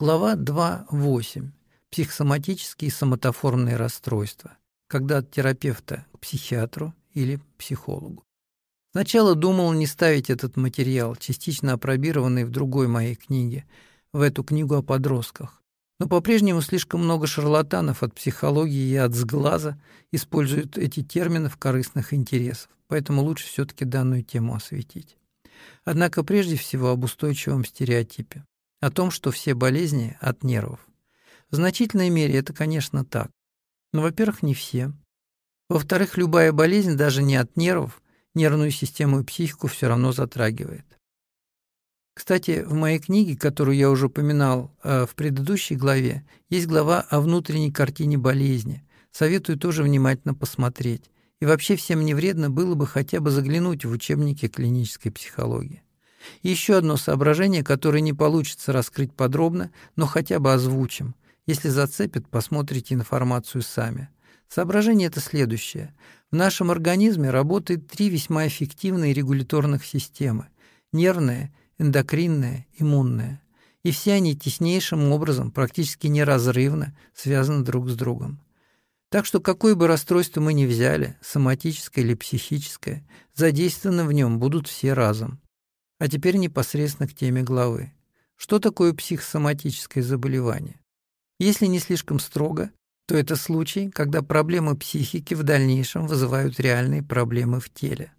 Глава 2.8. Психосоматические и соматоформные расстройства. Когда от терапевта к психиатру или психологу. Сначала думал не ставить этот материал, частично опробированный в другой моей книге, в эту книгу о подростках. Но по-прежнему слишком много шарлатанов от психологии и от сглаза используют эти термины в корыстных интересах, поэтому лучше все-таки данную тему осветить. Однако прежде всего об устойчивом стереотипе о том, что все болезни от нервов. В значительной мере это, конечно, так. Но, во-первых, не все. Во-вторых, любая болезнь даже не от нервов, нервную систему и психику все равно затрагивает. Кстати, в моей книге, которую я уже упоминал э, в предыдущей главе, есть глава о внутренней картине болезни. Советую тоже внимательно посмотреть. И вообще всем не вредно было бы хотя бы заглянуть в учебники клинической психологии. Еще одно соображение, которое не получится раскрыть подробно, но хотя бы озвучим. Если зацепит, посмотрите информацию сами. Соображение это следующее. В нашем организме работает три весьма эффективные регуляторных системы – нервная, эндокринная, иммунная. И все они теснейшим образом, практически неразрывно, связаны друг с другом. Так что какое бы расстройство мы ни взяли, соматическое или психическое, задействованы в нем будут все разом. А теперь непосредственно к теме главы. Что такое психосоматическое заболевание? Если не слишком строго, то это случай, когда проблемы психики в дальнейшем вызывают реальные проблемы в теле.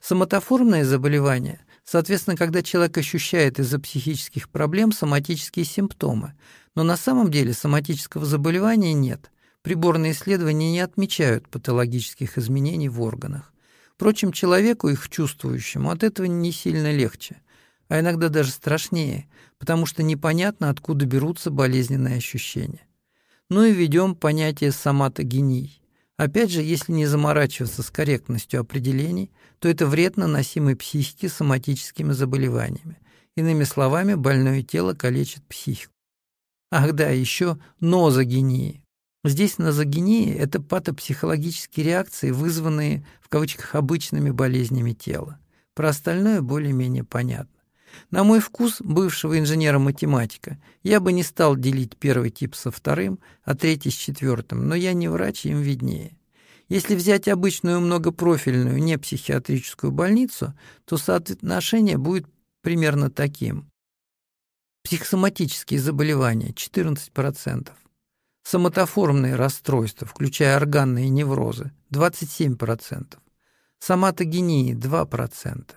Соматоформное заболевание, соответственно, когда человек ощущает из-за психических проблем соматические симптомы, но на самом деле соматического заболевания нет. Приборные исследования не отмечают патологических изменений в органах. Впрочем, человеку, их чувствующему, от этого не сильно легче, а иногда даже страшнее, потому что непонятно, откуда берутся болезненные ощущения. Ну и ведем понятие соматогений. Опять же, если не заморачиваться с корректностью определений, то это вред, наносимый психике соматическими заболеваниями. Иными словами, больное тело калечит психику. Ах да, еще нозогении. Здесь назогения – это патопсихологические реакции, вызванные в кавычках обычными болезнями тела. Про остальное более-менее понятно. На мой вкус, бывшего инженера-математика, я бы не стал делить первый тип со вторым, а третий с четвертым, но я не врач, им виднее. Если взять обычную многопрофильную непсихиатрическую больницу, то соотношение будет примерно таким. Психосоматические заболевания – 14%, Соматоформные расстройства, включая органные неврозы, 27%. Соматогении – 2%.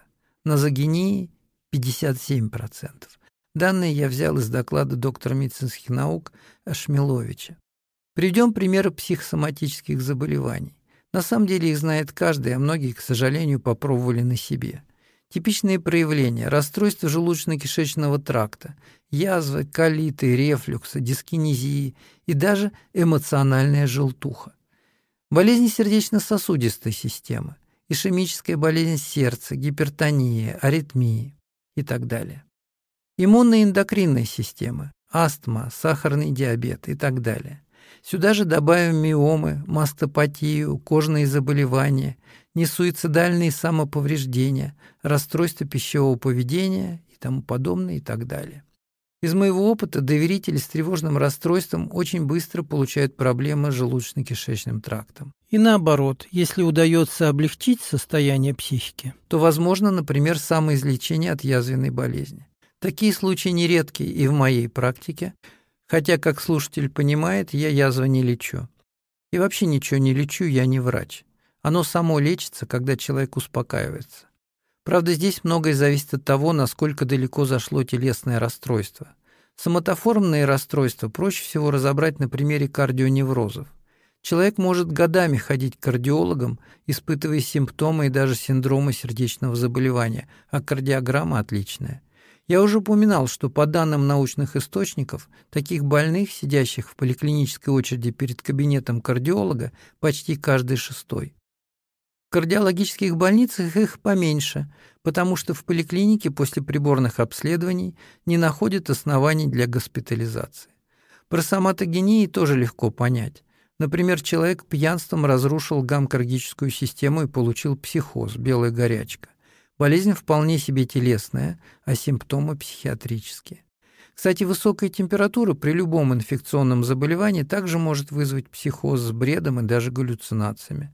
Назогении – 57%. Данные я взял из доклада доктора медицинских наук Шмиловича. Приведем примеры психосоматических заболеваний. На самом деле их знает каждый, а многие, к сожалению, попробовали на себе – Типичные проявления – расстройства желудочно-кишечного тракта, язвы, колиты, рефлюкса, дискинезии и даже эмоциональная желтуха. Болезни сердечно-сосудистой системы, ишемическая болезнь сердца, гипертония, аритмии и так далее. Иммунная эндокринная система, астма, сахарный диабет и так далее. Сюда же добавим миомы, мастопатию, кожные заболевания, несуицидальные самоповреждения, расстройства пищевого поведения и тому подобное и так далее. Из моего опыта доверители с тревожным расстройством очень быстро получают проблемы с желудочно-кишечным трактом. И наоборот, если удается облегчить состояние психики, то возможно, например, самоизлечение от язвенной болезни. Такие случаи нередки и в моей практике, хотя, как слушатель понимает, я язвы не лечу. И вообще ничего не лечу, я не врач. Оно само лечится, когда человек успокаивается. Правда, здесь многое зависит от того, насколько далеко зашло телесное расстройство. Соматоформные расстройства проще всего разобрать на примере кардионеврозов. Человек может годами ходить к кардиологам, испытывая симптомы и даже синдромы сердечного заболевания, а кардиограмма отличная. Я уже упоминал, что по данным научных источников, таких больных, сидящих в поликлинической очереди перед кабинетом кардиолога, почти каждый шестой кардиологических больницах их поменьше, потому что в поликлинике после приборных обследований не находят оснований для госпитализации. Про соматогении тоже легко понять. Например, человек пьянством разрушил гамкардическую систему и получил психоз, белая горячка. Болезнь вполне себе телесная, а симптомы психиатрические. Кстати, высокая температура при любом инфекционном заболевании также может вызвать психоз с бредом и даже галлюцинациями.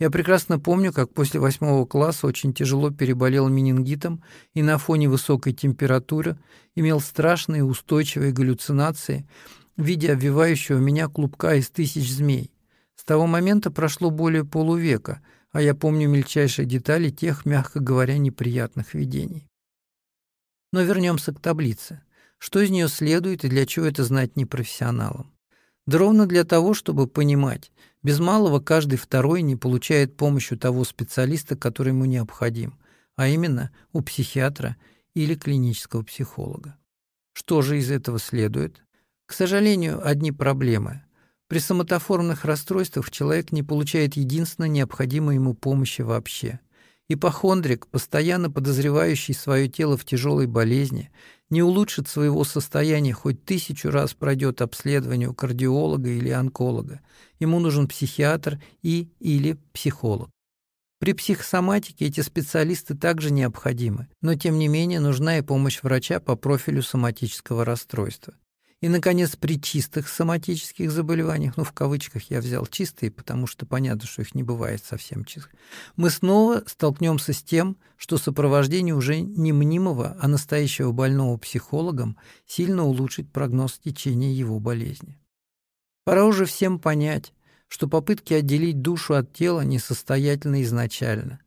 Я прекрасно помню, как после восьмого класса очень тяжело переболел менингитом и на фоне высокой температуры имел страшные устойчивые галлюцинации в виде обвивающего меня клубка из тысяч змей. С того момента прошло более полувека, а я помню мельчайшие детали тех, мягко говоря, неприятных видений. Но вернемся к таблице. Что из нее следует и для чего это знать непрофессионалам? Да ровно для того, чтобы понимать, без малого каждый второй не получает помощь у того специалиста, который ему необходим, а именно у психиатра или клинического психолога. Что же из этого следует? К сожалению, одни проблемы. При соматоформных расстройствах человек не получает единственно необходимой ему помощи вообще. Ипохондрик, постоянно подозревающий свое тело в тяжелой болезни, не улучшит своего состояния, хоть тысячу раз пройдет обследование у кардиолога или онколога. Ему нужен психиатр и или психолог. При психосоматике эти специалисты также необходимы, но тем не менее нужна и помощь врача по профилю соматического расстройства. И, наконец, при чистых соматических заболеваниях, ну, в кавычках я взял чистые, потому что понятно, что их не бывает совсем чистых, мы снова столкнемся с тем, что сопровождение уже не мнимого, а настоящего больного психологом сильно улучшит прогноз течения его болезни. Пора уже всем понять, что попытки отделить душу от тела несостоятельны изначально.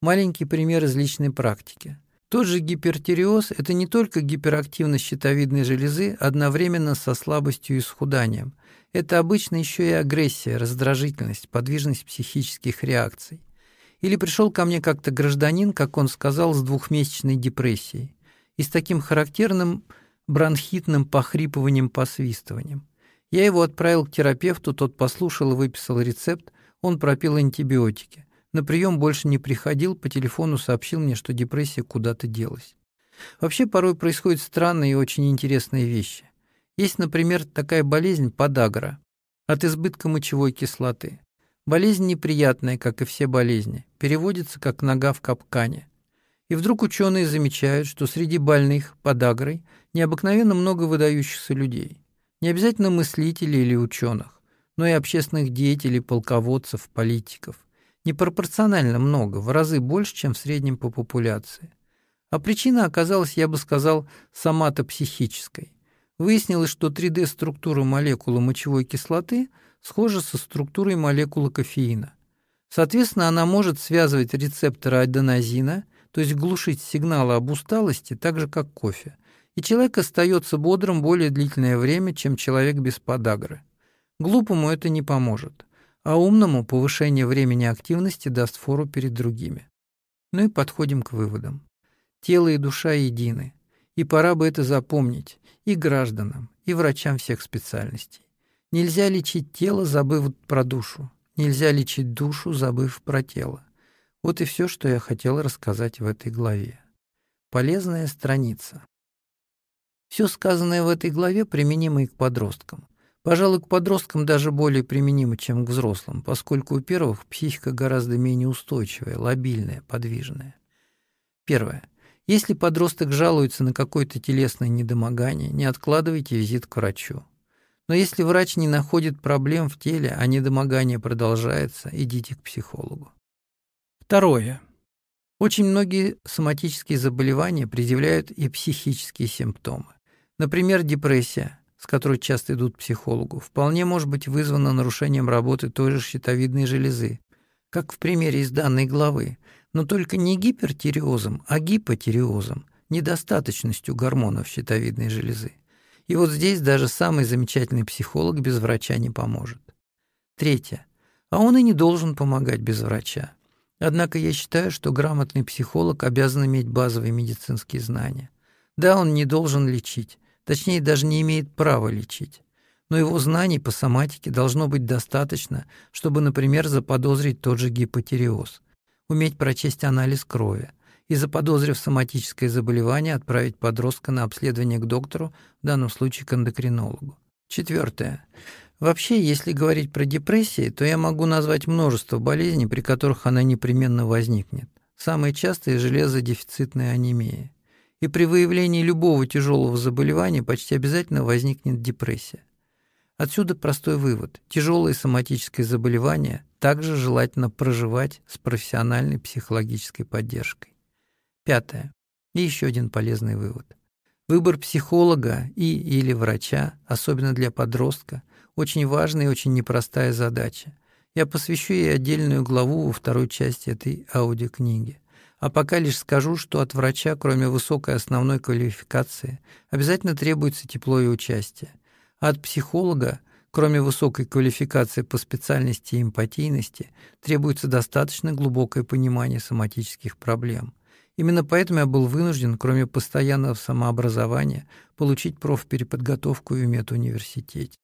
Маленький пример из личной практики – тот же гипертиреоз – это не только гиперактивность щитовидной железы одновременно со слабостью и исхуданием. Это обычно еще и агрессия, раздражительность, подвижность психических реакций. Или пришел ко мне как-то гражданин, как он сказал, с двухмесячной депрессией и с таким характерным бронхитным похрипыванием-посвистыванием. Я его отправил к терапевту, тот послушал и выписал рецепт, он пропил антибиотики. На прием больше не приходил, по телефону сообщил мне, что депрессия куда-то делась. Вообще порой происходят странные и очень интересные вещи. Есть, например, такая болезнь подагра от избытка мочевой кислоты. Болезнь неприятная, как и все болезни, переводится как нога в капкане. И вдруг ученые замечают, что среди больных подагрой необыкновенно много выдающихся людей. Не обязательно мыслителей или ученых, но и общественных деятелей, полководцев, политиков непропорционально много, в разы больше, чем в среднем по популяции. А причина оказалась, я бы сказал, сомато-психической. Выяснилось, что 3D-структура молекулы мочевой кислоты схожа со структурой молекулы кофеина. Соответственно, она может связывать рецепторы аденозина, то есть глушить сигналы об усталости, так же, как кофе. И человек остается бодрым более длительное время, чем человек без подагры. Глупому это не поможет а умному повышение времени активности даст фору перед другими. Ну и подходим к выводам. Тело и душа едины, и пора бы это запомнить и гражданам, и врачам всех специальностей. Нельзя лечить тело, забыв про душу. Нельзя лечить душу, забыв про тело. Вот и все, что я хотел рассказать в этой главе. Полезная страница. Все сказанное в этой главе применимо и к подросткам. Пожалуй, к подросткам даже более применимо, чем к взрослым, поскольку у первых психика гораздо менее устойчивая, лобильная, подвижная. Первое. Если подросток жалуется на какое-то телесное недомогание, не откладывайте визит к врачу. Но если врач не находит проблем в теле, а недомогание продолжается, идите к психологу. Второе. Очень многие соматические заболевания предъявляют и психические симптомы. Например, депрессия, с которой часто идут к психологу, вполне может быть вызвано нарушением работы той же щитовидной железы, как в примере из данной главы, но только не гипертиреозом, а гипотиреозом, недостаточностью гормонов щитовидной железы. И вот здесь даже самый замечательный психолог без врача не поможет. Третье. А он и не должен помогать без врача. Однако я считаю, что грамотный психолог обязан иметь базовые медицинские знания. Да, он не должен лечить, Точнее, даже не имеет права лечить. Но его знаний по соматике должно быть достаточно, чтобы, например, заподозрить тот же гипотиреоз, уметь прочесть анализ крови и, заподозрив соматическое заболевание, отправить подростка на обследование к доктору, в данном случае к эндокринологу. Четвертое. Вообще, если говорить про депрессии, то я могу назвать множество болезней, при которых она непременно возникнет. Самые частые – железодефицитная анемия. И при выявлении любого тяжелого заболевания почти обязательно возникнет депрессия. Отсюда простой вывод. Тяжелые соматические заболевания также желательно проживать с профессиональной психологической поддержкой. Пятое. И еще один полезный вывод. Выбор психолога и или врача, особенно для подростка, очень важная и очень непростая задача. Я посвящу ей отдельную главу во второй части этой аудиокниги. А пока лишь скажу, что от врача, кроме высокой основной квалификации, обязательно требуется тепло и участие. А от психолога, кроме высокой квалификации по специальности и эмпатийности, требуется достаточно глубокое понимание соматических проблем. Именно поэтому я был вынужден, кроме постоянного самообразования, получить профпереподготовку в медуниверситете.